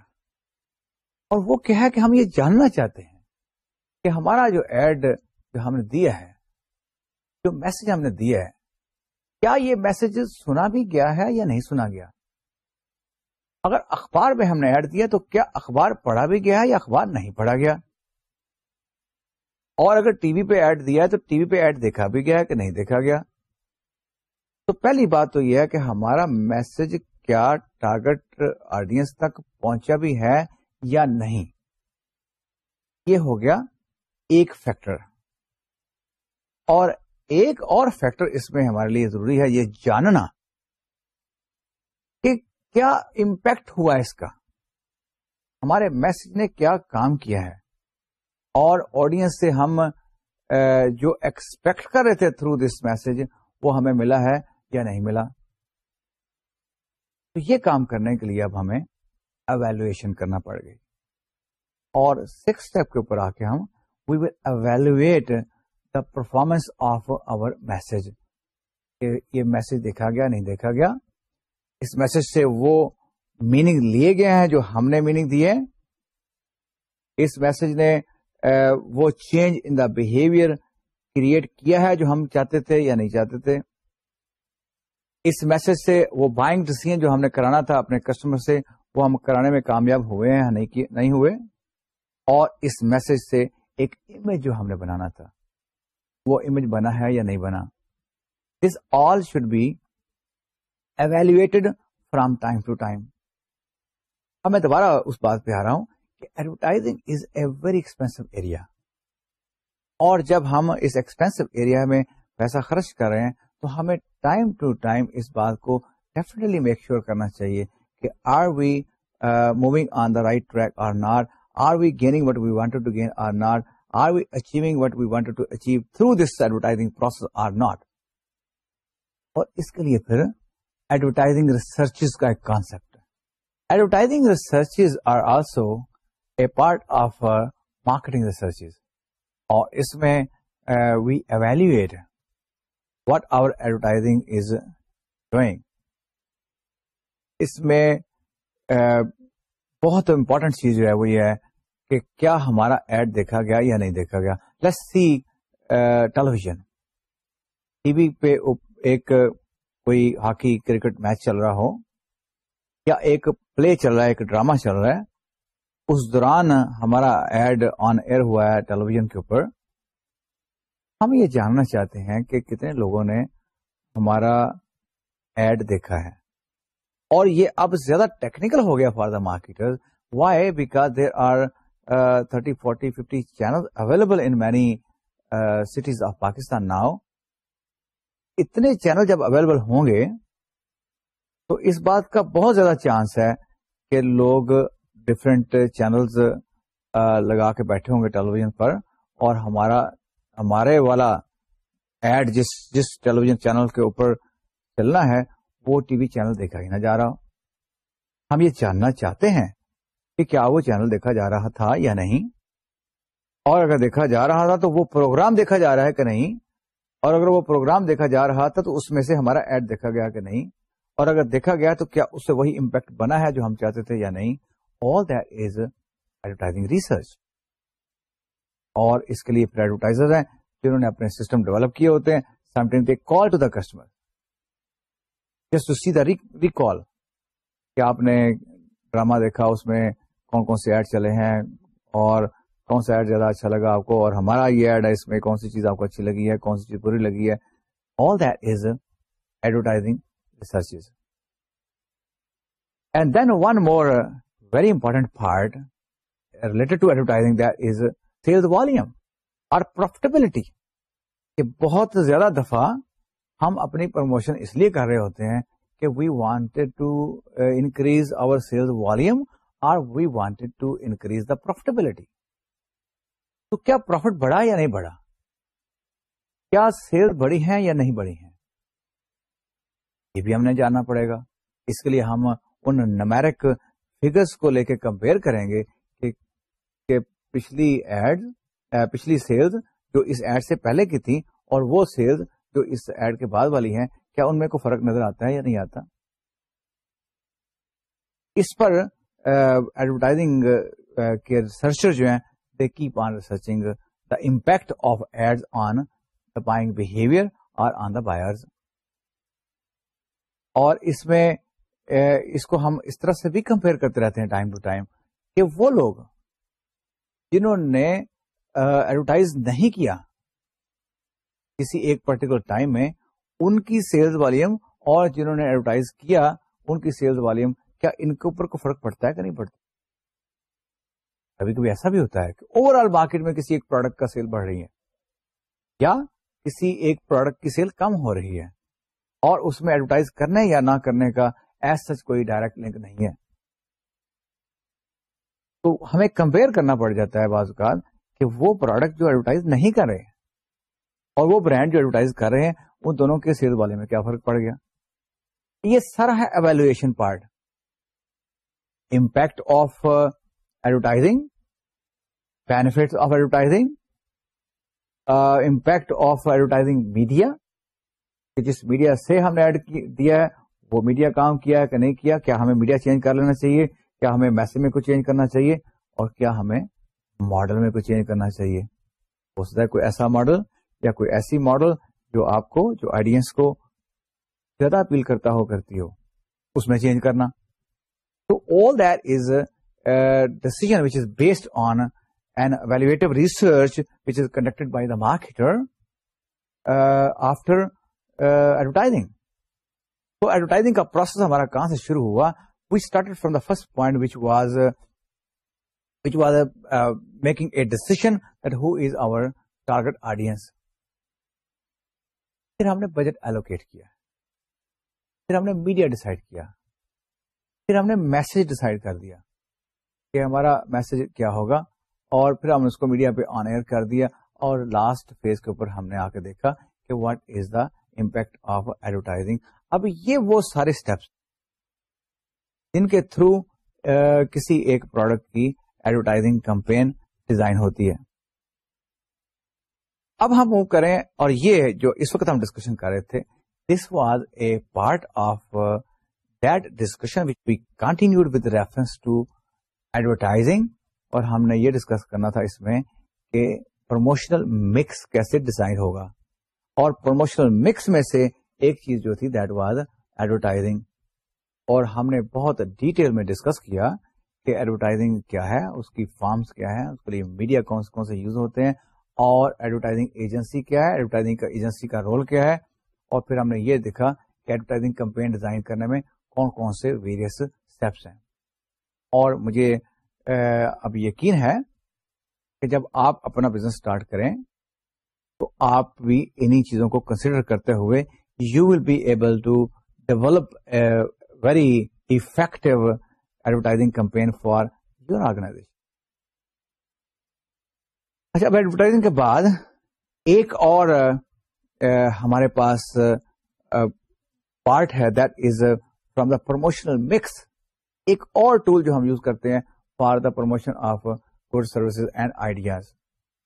اور وہ کیا ہے کہ ہم یہ جاننا چاہتے ہیں کہ ہمارا جو ایڈ جو ہم نے دیا ہے جو میسج ہم نے دیا ہے کیا یہ میسج سنا بھی گیا ہے یا نہیں سنا گیا اگر اخبار میں ہم نے ایڈ دیا تو کیا اخبار پڑھا بھی گیا ہے یا اخبار نہیں پڑھا گیا اور اگر ٹی وی پہ ایڈ دیا ہے تو ٹی وی پہ ایڈ دیکھا بھی گیا کہ نہیں دیکھا گیا تو پہلی بات تو یہ ہے کہ ہمارا میسج کیا ٹارگٹ آڈینس تک پہنچا بھی ہے یا نہیں یہ ہو گیا ایک فیکٹر اور ایک اور فیکٹر اس میں ہمارے لیے ضروری ہے یہ جاننا کہ کیا امپیکٹ ہوا اس کا ہمارے میسج نے کیا کام کیا ہے اور آڈینس سے ہم جو ایکسپیکٹ کر رہے تھے تھرو دس میسج وہ ہمیں ملا ہے یا نہیں ملا تو یہ کام کرنے کے لیے اب ہمیں اویلویشن کرنا پڑ گئی اور سکس اسٹیپ کے اوپر آ کے ہم we will evaluate the performance of our message message یہ دیکھا گیا نہیں دیکھا گیا اس میسج سے وہ میننگ لیے گئے ہیں جو ہم نے میننگ دیے اس میسج نے وہ change in the behaviour create کیا ہے جو ہم چاہتے تھے یا نہیں چاہتے تھے اس میسج سے وہ بائنگ جو ہم نے کرانا تھا اپنے کسٹمر سے وہ ہم کرانے میں کامیاب ہوئے ہیں نہیں ہوئے اور اس میسج سے ایک امیج جو ہم نے بنانا تھا وہ امیج بنا ہے یا نہیں بنا this all should be evaluated from time to time اب میں دوبارہ اس بات پہ آ رہا ہوں کہ advertising is a very expensive area اور جب ہم اس ایکسپینسو ایریا میں پیسہ خرچ کر رہے ہیں تو ہمیں ٹائم ٹو ٹائم اس بات کو ڈیفینیٹلی میک شیور کرنا چاہیے کہ are we moving on the right track or not are we gaining what we want gain or not are we achieving what we want achieve through this advertising process or not اور اس کے لیے پھر advertising research کا ایک concept advertising research are also a part of marketing research اور اس میں we uh, evaluate what our advertising is doing اس میں بہت امپورٹینٹ چیز جو ہے وہ یہ ہے کہ کیا ہمارا ایڈ دیکھا گیا یا نہیں دیکھا گیا let's see television T V پہ ایک کوئی ہاکی کرکٹ میچ چل رہا ہو یا ایک پلے چل رہا ہے ایک ڈراما چل رہا ہے اس دوران ہمارا ایڈ آن ایئر ہوا ہے ٹیلیویژن کے اوپر ہم یہ جاننا چاہتے ہیں کہ کتنے لوگوں نے ہمارا ایڈ دیکھا ہے اور یہ اب زیادہ ٹیکنیکل ہو گیا for the marketer why because there are thirty forty fifty channel available in many cities of Pakistan now اتنے چینل جب اویلیبل ہوں گے تو اس بات کا بہت زیادہ چانس ہے کہ لوگ ڈفرینٹ چینلز uh, لگا کے بیٹھے ہوں گے ٹیلیویژن پر اور ہمارا ہمارے والا ایڈ جس جس ٹیلیویژن چینل کے اوپر چلنا ہے وہ ٹی وی چینل دیکھا ہی نہ جا رہا ہم یہ جاننا چاہتے ہیں کہ کیا وہ چینل دیکھا جا رہا تھا یا نہیں اور اگر دیکھا جا رہا تھا تو وہ پروگرام دیکھا جا رہا ہے کہ نہیں اور اگر وہ پروگرام دیکھا جا رہا تھا تو اس میں سے ہمارا ایڈ دیکھا گیا کہ نہیں اور اگر دیکھا گیا تو کیا اس سے وہی امپیکٹ بنا ہے جو ہم چاہتے تھے یا نہیں آل ایڈورٹائزنگ ریسرچ اور اس کے لیے ایڈورٹائزر اپنے سسٹم ڈیولپ کیے ہوتے ہیں some time they call to to the the customer see recall آپ نے ڈراما دیکھا اس میں کون کون سے ایڈ چلے ہیں اور کون سا ایڈ زیادہ اچھا لگا آپ کو اور ہمارا یہ ایڈ ہے اس میں کون سی چیز آپ کو اچھی لگی ہے کون سی چیز بری لگی ہے all that is advertising and then one more very important part related to advertising that is sales volume اور پروفٹیبلٹی بہت زیادہ دفعہ ہم اپنی پروموشن اس لیے کر رہے ہوتے ہیں کہ we wanted to increase our sales volume اور we wanted to increase the profitability تو کیا پروفٹ بڑا یا نہیں بڑا کیا سیل بڑی ہیں یا نہیں بڑی ہیں یہ بھی ہم نے جاننا پڑے گا اس کے لیے ہم ان نمیرک فیگرس کو لے کے کمپیئر کریں گے پچھلی ایڈ پچھلی سیلز جو اس ایڈ سے پہلے کی تھی اور وہ سیلز جو اس ایڈ کے بعد والی ہیں کیا ان میں کوئی فرق نظر آتا ہے یا نہیں آتا اس پر ایڈورٹائزنگ کے ریسرچر جو ہیں they keep on researching the impact of ad on the buying behaviour اور آن دا بائرز اور اس میں اس کو ہم اس طرح سے بھی کمپیئر کرتے رہتے ہیں ٹائم ٹو ٹائم کہ وہ لوگ جنہوں نے ایڈورٹائز نہیں کیا کسی ایک پرٹیکولر ٹائم میں ان کی سیلز والیم اور جنہوں نے ایڈورٹائز کیا ان کی سیلز کیا ان کے اوپر کوئی فرق پڑتا ہے کہ نہیں پڑتا کبھی کبھی ایسا بھی ہوتا ہے کہ اوور آل مارکیٹ میں کسی ایک پروڈکٹ کا سیل بڑھ رہی ہے یا کسی ایک پروڈکٹ کی سیل کم ہو رہی ہے اور اس میں ایڈورٹائز کرنے یا نہ کرنے کا ایس سچ کوئی ڈائریکٹ لنک نہیں ہے تو ہمیں کمپیئر کرنا پڑ جاتا ہے بعض اوقات کہ وہ پروڈکٹ جو ایڈورٹائز نہیں کر رہے اور وہ برانڈ جو ایڈورٹائز کر رہے ہیں ان دونوں کے سیل والے میں کیا فرق پڑ گیا یہ سارا evaluation part impact of advertising benefit of advertising impact of advertising media جس میڈیا سے ہم نے ایڈ دیا ہے وہ میڈیا کام کیا ہے کہ نہیں کیا کیا ہمیں میڈیا چینج کر لینا چاہیے ہمیں میسج میں کوئی چینج کرنا چاہیے اور کیا ہمیں ماڈل میں کوئی چینج کرنا چاہیے ہو سکتا ہے کوئی ایسا ماڈل یا کوئی ایسی ماڈل جو آپ کو جو آڈینس کو زیادہ اپیل کرتا ہو کرتی ہو اس میں چینج کرنا تو all that is is which based on an evaluative research which is conducted by the marketer after advertising تو ایڈورٹائزنگ کا پروسیس ہمارا کہاں سے شروع ہوا from the first point making a پھر ہم نے بجٹ ایلوکیٹ کیا کہ ہمارا میسج کیا ہوگا اور پھر ہم نے اس کو میڈیا پہ آن ایئر کر دیا اور لاسٹ فیز کے اوپر ہم نے آ کے دیکھا کہ what is the impact of advertising اب یہ وہ سارے اسٹیپس کے تھرو کسی ایک پروڈکٹ کی ایڈورٹائزنگ کمپین ڈیزائن ہوتی ہے اب ہم موو کریں اور یہ جو اس وقت ہم ڈسکشن کر رہے تھے this was a part of that discussion which we continued with reference to advertising اور ہم نے یہ ڈسکس کرنا تھا اس میں کہ پروموشنل مکس کیسے ڈیزائن ہوگا اور پروموشنل مکس میں سے ایک چیز جو تھی دیٹ واز ایڈورٹائزنگ اور ہم نے بہت ڈیٹیل میں ڈسکس کیا کہ ایڈورٹائزنگ کیا ہے اس کی فارمس کیا ہے اس کے لیے میڈیا کون سے کون سے یوز ہوتے ہیں اور ایڈورٹائزنگ ایجنسی کیا ہے ایڈورٹائزنگ ایجنسی کا رول کیا ہے اور پھر ہم نے یہ دیکھا کہ ایڈورٹائزنگ کمپین ڈیزائن کرنے میں کون کون سے ویریس اسٹیپس ہیں اور مجھے اب یقین ہے کہ جب آپ اپنا بزنس اسٹارٹ کریں تو آپ بھی انہیں چیزوں کو کنسیڈر کرتے ہوئے you will be able to develop very effective advertising campaign for you organisation اچھا اب ایڈورٹائزنگ کے بعد ایک اور ہمارے پاس پارٹ ہے that is from the promotional mix ایک اور ٹول جو ہم یوز کرتے ہیں for the promotion of good services and ideas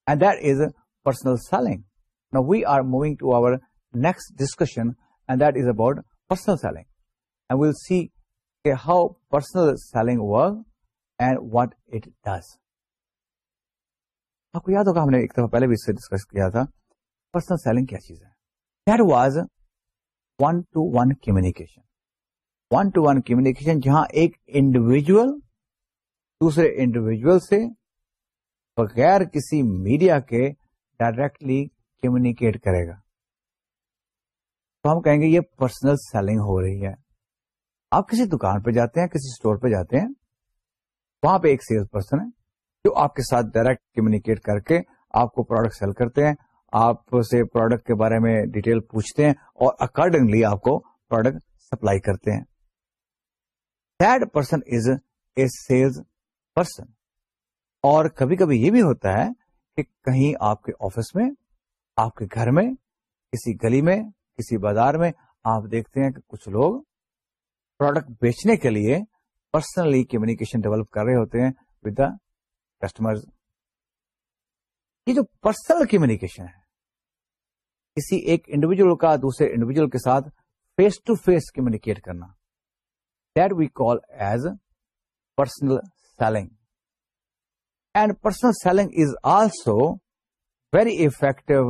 and that is personal selling نا we are moving to our next discussion and that is about personal selling will see کے how personal selling would what it does آپ کو یاد ہوگا ہم نے ایک دفعہ پہلے بھی اس سے ڈسکس کیا تھا پرسنل سیلنگ کیا چیز ہے that was one to one communication one to one communication جہاں ایک انڈیویجل دوسرے انڈیویجل سے بغیر کسی میڈیا کے ڈائریکٹلی کمیونیکیٹ کرے گا تو ہم کہیں گے یہ پرسنل سیلنگ ہو رہی ہے آپ کسی دکان پہ جاتے ہیں کسی اسٹور پہ جاتے ہیں وہاں پہ ایک سیلس پرسن ہے جو آپ کے ساتھ ڈائریکٹ کمیونکیٹ کر کے آپ کو پروڈکٹ سیل کرتے ہیں آپ سے پروڈکٹ کے بارے میں ڈیٹیل پوچھتے ہیں اور اکارڈنگلی آپ کو پروڈکٹ سپلائی کرتے ہیں that person is a sales person اور کبھی کبھی یہ بھی ہوتا ہے کہ کہیں آپ کے آفس میں آپ کے گھر میں کسی گلی میں کسی بازار میں آپ دیکھتے ہیں کہ کچھ لوگ پروڈکٹ بیچنے کے لیے پرسنلی کمیونیکیشن ڈیولپ کر رہے ہوتے ہیں ود دا کسٹمر یہ جو پرسنل کمیونیکیشن ہے کسی ایک انڈیویجل کا دوسرے انڈیویجل کے ساتھ فیس ٹو فیس کمیونیکیٹ کرنا that we call as personal selling and personal selling is also very effective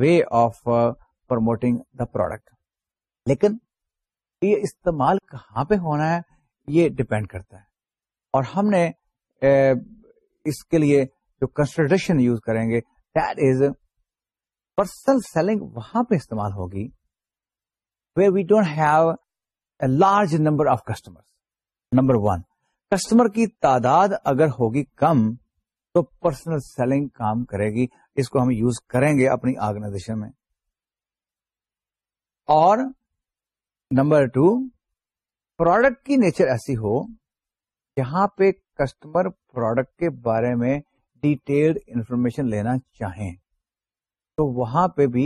way of promoting the product لیکن یہ استعمال کہاں پہ ہونا ہے یہ ڈپینڈ کرتا ہے اور ہم نے اس کے لیے جو کنسلٹیشن یوز کریں گے دیٹ از پرسنل سیلنگ وہاں پہ استعمال ہوگی way we don't have a large number of customer number one customer کی تعداد اگر ہوگی کم تو پرسنل سیلنگ کام کرے گی اس کو ہم یوز کریں گے اپنی آرگنائزیشن میں اور نمبر ٹو پروڈکٹ کی نیچر ایسی ہو جہاں پہ کسٹمر پروڈکٹ کے بارے میں ڈیٹیلڈ انفارمیشن لینا چاہیں تو وہاں پہ بھی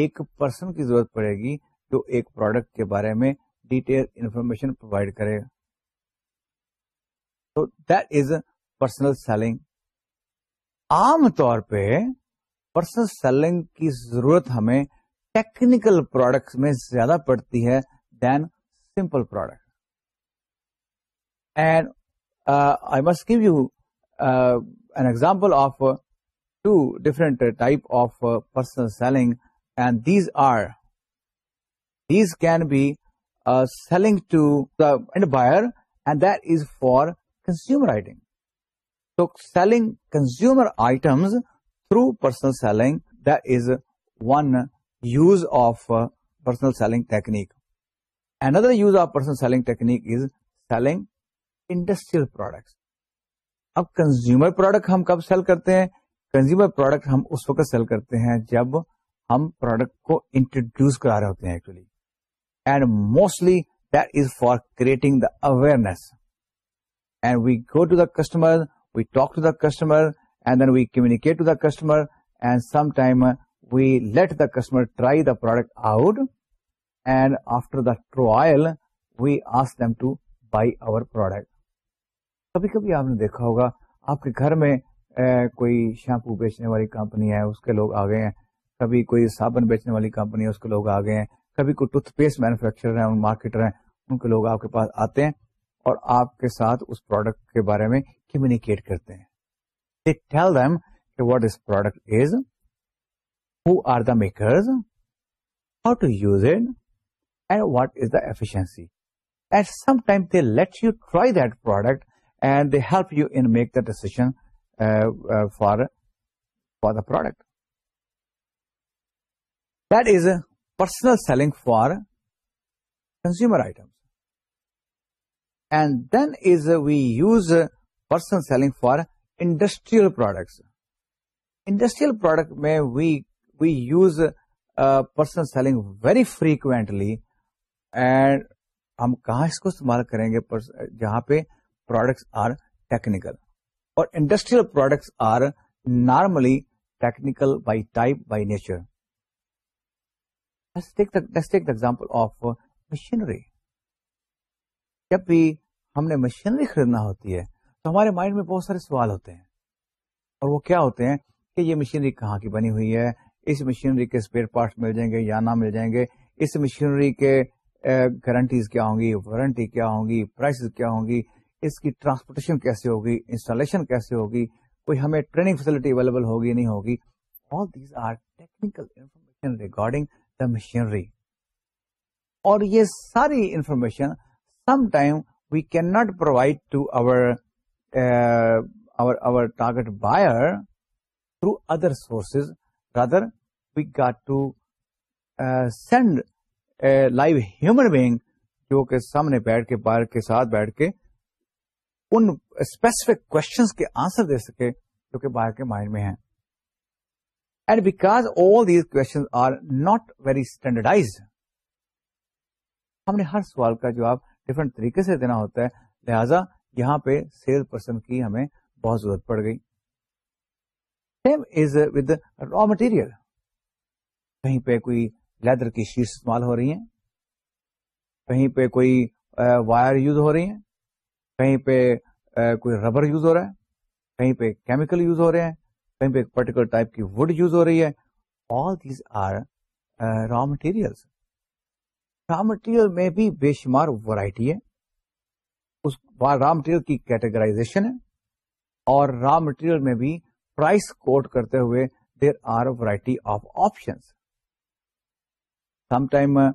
ایک پرسن کی ضرورت پڑے گی جو ایک پروڈکٹ کے بارے میں ڈیٹیل انفارمیشن پرووائڈ کرے تو دیٹ از پرسنل سیلنگ عام طور پہ پرسنل سیلنگ کی ضرورت ہمیں ٹیکنیکل پروڈکٹس میں زیادہ پڑتی ہے than simple product. And I must give you an example of two different type of personal selling, and these can be selling to the end buyer, and that is for consumer item. So selling consumer items through personal selling, that is one use of personal selling technique. Under use of person selling technical product اب consumer product ہم کب sell کرتے ہیں consumer product ہم اس وقت sell کرتے ہیں جب ہم پروڈکٹ کو انٹروڈیوس کرا رہے ہوتے ہیں actually and mostly there creating the awareness and we go to the customer we talk to the customer and then we communicate to the customer and some time we let the customer try the product out and after the trial we ask to buy our product کبھی کبھی آپ نے دیکھا ہوگا آپ کے گھر میں کوئی شیمپو بیچنے والی کمپنی ہے اس کے لوگ آ گئے ہیں کبھی کوئی صابن بیچنے والی کمپنی ہے اس کے لوگ آ گئے ہیں کبھی کوئی ٹوتھ پیسٹ مینوفیکچرر ہیں مارکیٹر ہیں ان کے لوگ آپ کے پاس آتے ہیں اور آپ کے ساتھ اس پروڈکٹ کے بارے میں کمیونیکیٹ کرتے ہیں they tell what is is product who are the makers how to use it and what is the efficiency. And sometimes they let you try that product and they help you in make the decision uh, uh, for the product. That is a personal selling for consumer items. And then is we use personal selling for industrial products. Industrial product may we use uh, personal selling very frequently and ہم کہاں اس کو استعمال کریں گے جہاں پہ products are technical اور industrial products are normally technical by by type nature example of machinery جب بھی ہم نے مشینری خریدنا ہوتی ہے تو ہمارے مائنڈ میں بہت سارے سوال ہوتے ہیں اور وہ کیا ہوتے ہیں کہ یہ مشینری کہاں کی بنی ہوئی ہے اس مشینری کے اسپیئر پارٹس مل جائیں گے یا نہ مل جائیں گے اس مشینری کے گارنٹیز کیا ہوں گی وارنٹی کیا ہوں گی پرائسز کیا ہوں گی اس کی ٹرانسپورٹیشن کیسے ہوگی انسٹالیشن کیسے ہوگی کوئی ہمیں ٹریننگ فیسلٹی اویلیبل ہوگی نہیں ہوگی all these are technical information regarding the machinery اور یہ ساری information some time we can not provide to our our target buyer through other sources rather we got to send live human being جو کہ سامنے بیٹھ کے باہر کے ساتھ بیٹھ کے ان اسپیسیفک کوشچنس کے آنسر دے سکے جو کہ کے مائنڈ میں ہیں and because all these very standardise ہم نے ہر سوال کا جواب ڈفرنٹ طریقے سے دینا ہوتا ہے لہذا یہاں پہ سیل پرسن کی ہمیں بہت ضرورت پڑ گئی same is with raw material کہیں پہ کوئی لیدر کی شیٹ استعمال ہو رہی ہیں کہیں پہ کوئی وائر یوز ہو رہی ہیں کہیں پہ کوئی ربر یوز ہو رہا ہے کہیں پہ کیمیکل یوز ہو رہے ہیں کہیں پہ پرٹیکولر ٹائپ کی وڈ یوز ہو رہی ہے all these are raw raw material میں بھی بے شمار ورائٹی ہے اس بار را مٹیریل کی کیٹیگرائزیشن ہے اور را مٹیریل میں بھی پرائس کوٹ کرتے ہوئے there are variety of options Sometimes uh,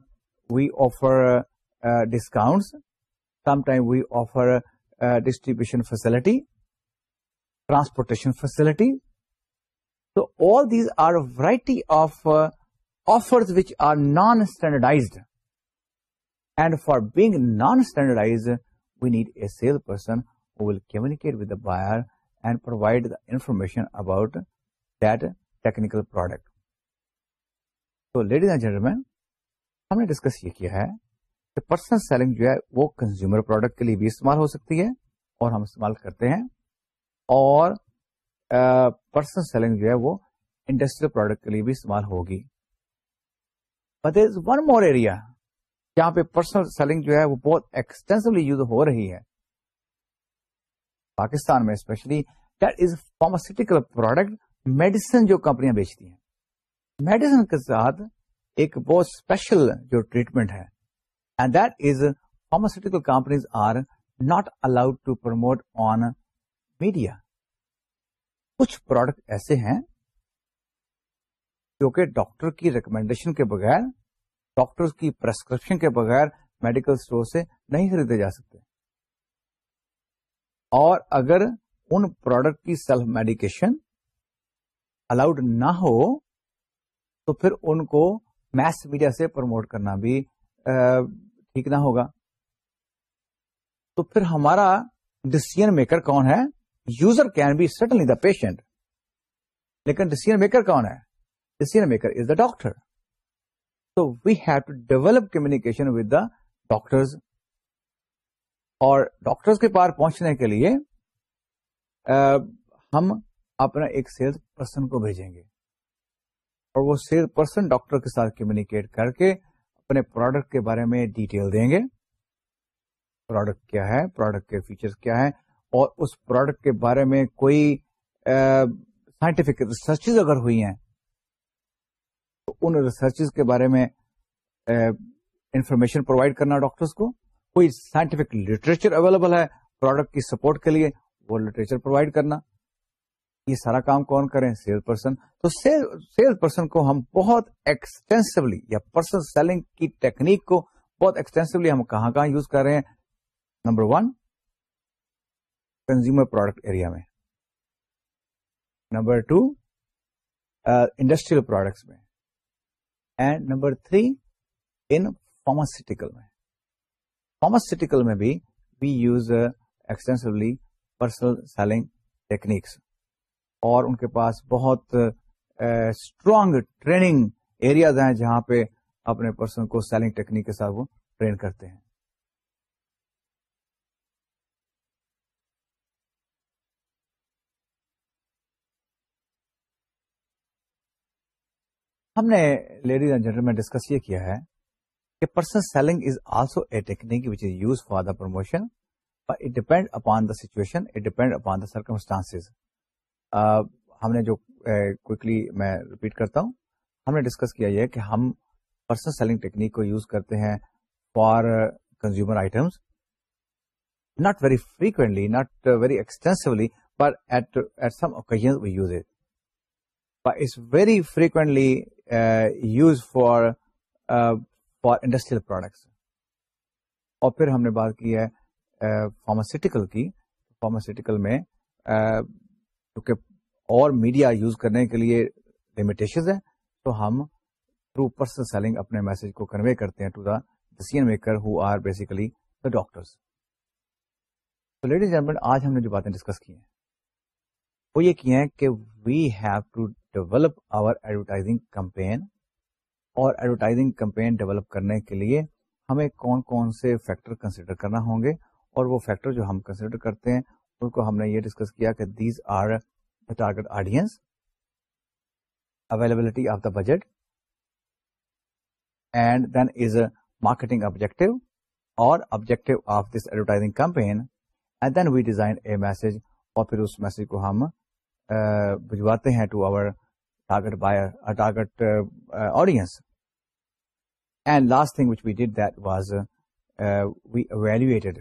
we offer uh, uh, discounts, sometimes we offer distribution facility, transportation facility. So all these are a variety of offers which are non-standardized, and for being non-standardized, we need a salesperson who will communicate with the buyer and provide the information about that technical product. So, ladies and gentlemen, ہم نے discuss یہ کیا ہے کہ personal selling جو ہے وہ consumer product کے لیے بھی استعمال ہو سکتی ہے اور ہم استعمال کرتے ہیں اور پرسنل سیلنگ جو ہے وہ انڈسٹریل پروڈکٹ کے لیے بھی استعمال ہوگی but is one more area جہاں پہ پرسنل سیلنگ جو ہے وہ بہت ایکسٹینسولی یوز ہو رہی ہے پاکستان میں especially that is pharmaceutical product medicine جو کمپنیاں بیچتی ہیں میڈیسن کے ساتھ ایک بہت اسپیشل جو ٹریٹمنٹ ہے and that is pharmaceutical companies are not allowed to promote on media کچھ پروڈکٹ ایسے ہیں جو کہ ڈاکٹر کی ریکمینڈیشن کے بغیر ڈاکٹر کی پرسکرپشن کے بغیر میڈیکل اسٹور سے نہیں خریدے جا سکتے اور اگر ان پروڈکٹ کی سیلف میڈیکیشن الاؤڈ نہ ہو تو پھر ان کو میس میڈیا سے پروموٹ کرنا بھی ٹھیک نہ ہوگا تو پھر ہمارا ڈسیزن میکر کون ہے user can be certainly the patient لیکن ڈسیزن میکر کون ہے decision maker is the doctor تو we have to develop communication with the doctors اور ڈاکٹرز کے پار پہنچنے کے لیے ہم اپنا ایک سیلس پرسن کو بھیجیں گے اور وہ سیل پرسن ڈاکٹر کے ساتھ کمیونیکیٹ کر کے اپنے پروڈکٹ کے بارے میں ڈیٹیل دیں گے پروڈکٹ کیا ہے پروڈکٹ کے فیچر کیا ہے اور اس پروڈکٹ کے بارے میں کوئی سائنٹفک ریسرچ اگر ہوئی ہیں تو ان ریسرچ کے بارے میں انفارمیشن پرووائڈ کرنا ڈاکٹرز کو کوئی سائنٹفک لٹریچر اویلیبل ہے پروڈکٹ کی سپورٹ کے لیے وہ لٹریچر پرووائڈ کرنا یہ سارا کام کون کریں سیل پرسن تو سیل پرسن کو ہم بہت ایکسٹینسولی یا پرسن سیلنگ کی ٹیکنیک کو بہت ایکسٹینسولی ہم کہاں کہاں یوز کر رہے ہیں number one consumer product area میں نمبر ٹو انڈسٹریل پروڈکٹس میں and number three in pharmaceutical میں فارماسیٹیکل میں بھی we use extensively personal selling techniques اور ان کے پاس بہت اسٹرانگ ٹریننگ ایریاز ہیں جہاں پہ اپنے پرسن کو سیلنگ ٹیکنیک کے ساتھ وہ ٹرین کرتے ہیں ہم نے ladies and gentlemen discuss یہ کیا ہے کہ person selling is also a technique which is use for the promotion it depend upon the situation it depend upon the circumstance ہم نے جو میں ریپیٹ کرتا ہوں ہم نے ڈسکس کیا یہ کہ ہم پرسنل سیلنگ ٹیکنیک کو یوز کرتے ہیں for consumer items not very frequently not very extensively but at at some use it very frequently use for for industrial products اور پھر ہم نے بات کی ہے فارماسیٹیکل کی فارماسیٹیکل میں کیونکہ اور میڈیا یوز کرنے کے لیے لمیٹیشن تو ہم تھرو پرسنل سیلنگ اپنے میسج کو کنوے کرتے ہیں to the the maker who are basically تو لیڈیز آج ہم نے جو باتیں ڈسکس کی ہیں وہ یہ کیا ہیں کہ we have to develop our advertising campaign اور ایڈورٹائزنگ کمپین ڈیولپ کرنے کے لیے ہمیں کون کون سے فیکٹر کنسیڈر کرنا ہوں گے اور وہ فیکٹر جو ہم کنسیڈر کرتے ہیں ان کو ہم نے یہ ڈسکس کیا کہ these are the the target audience availability of budget target audience available marketing objective اور objective of this advertising campaign and then we design a message اور پھر اس میسج کو ہم بھجواتے ہیں to our target buyer target audience and last thing which we did that was we evaluated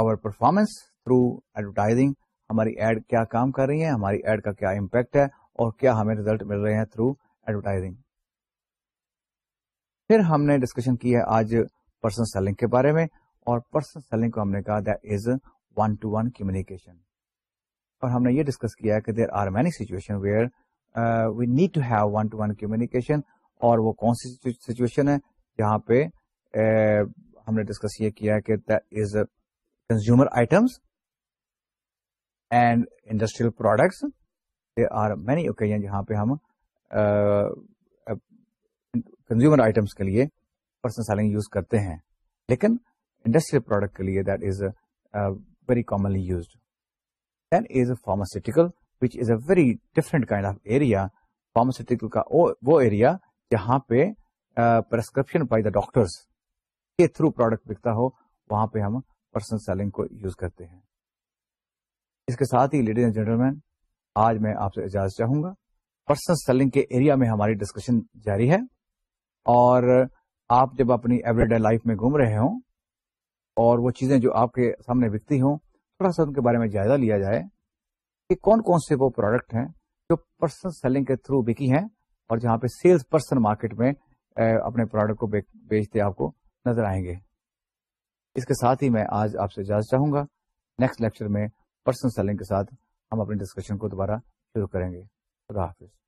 our performance through advertising ہماری ad کیا کام کر رہی ہے ہماری ایڈ کا کیا امپیکٹ ہے اور کیا ہمیں ریزلٹ مل رہے ہیں تھرو ایڈورٹائزنگ پھر ہم نے ڈسکشن کی ہے آج پرسن سیلنگ کے بارے میں اور پرسن سیلنگ کو ہم نے کہا ون ون ٹو کمیونیکیشن اور ہم نے یہ ڈسکس کیا کہ دیر آر مینی سچویشن اور وہ کون سی سچویشن ہے جہاں پہ uh, ہم نے ڈسکس یہ کیا کہ these consumer items and industrial products are many occasion جہاں پہ ہم کنزیومر آئٹمس کے لیے پرسن سیلنگ یوز کرتے ہیں لیکن انڈسٹریل پروڈکٹ کے لیے that is very commonly used then is pharmaceutical which is a very different kind of area pharmaceutical کا وہ ایریا جہاں پہ پرسکرپشن بائی دا ڈاکٹرس کے تھرو پروڈکٹ بکتا ہو وہاں پہ ہم پرسن سیلنگ کو یوز کرتے ہیں اس کے ساتھ ہی لیڈیز اینڈ جینٹل مین آج میں آپ سے اجازت چاہوں گا پرسنل سیلنگ کے ایریا میں ہماری ڈسکشن جاری ہے اور آپ جب اپنی ایوری ڈے لائف میں گھوم رہے ہوں اور وہ چیزیں جو آپ کے سامنے بکتی ہوں تھوڑا سا ان کے بارے میں جائزہ لیا جائے کہ کون کون سے وہ پروڈکٹ ہیں جو پرسنل سیلنگ کے تھرو بکی ہیں اور جہاں پہ سیلز پرسن مارکیٹ میں اپنے پروڈکٹ کو بیچتے آپ کو نظر آئیں گے اس کے ساتھ ہی میں آج آپ سے اجازت چاہوں گا نیکسٹ لیکچر میں سیلنگ کے ساتھ ہم اپنے ڈسکشن کو دوبارہ شروع کریں گے خدا حافظ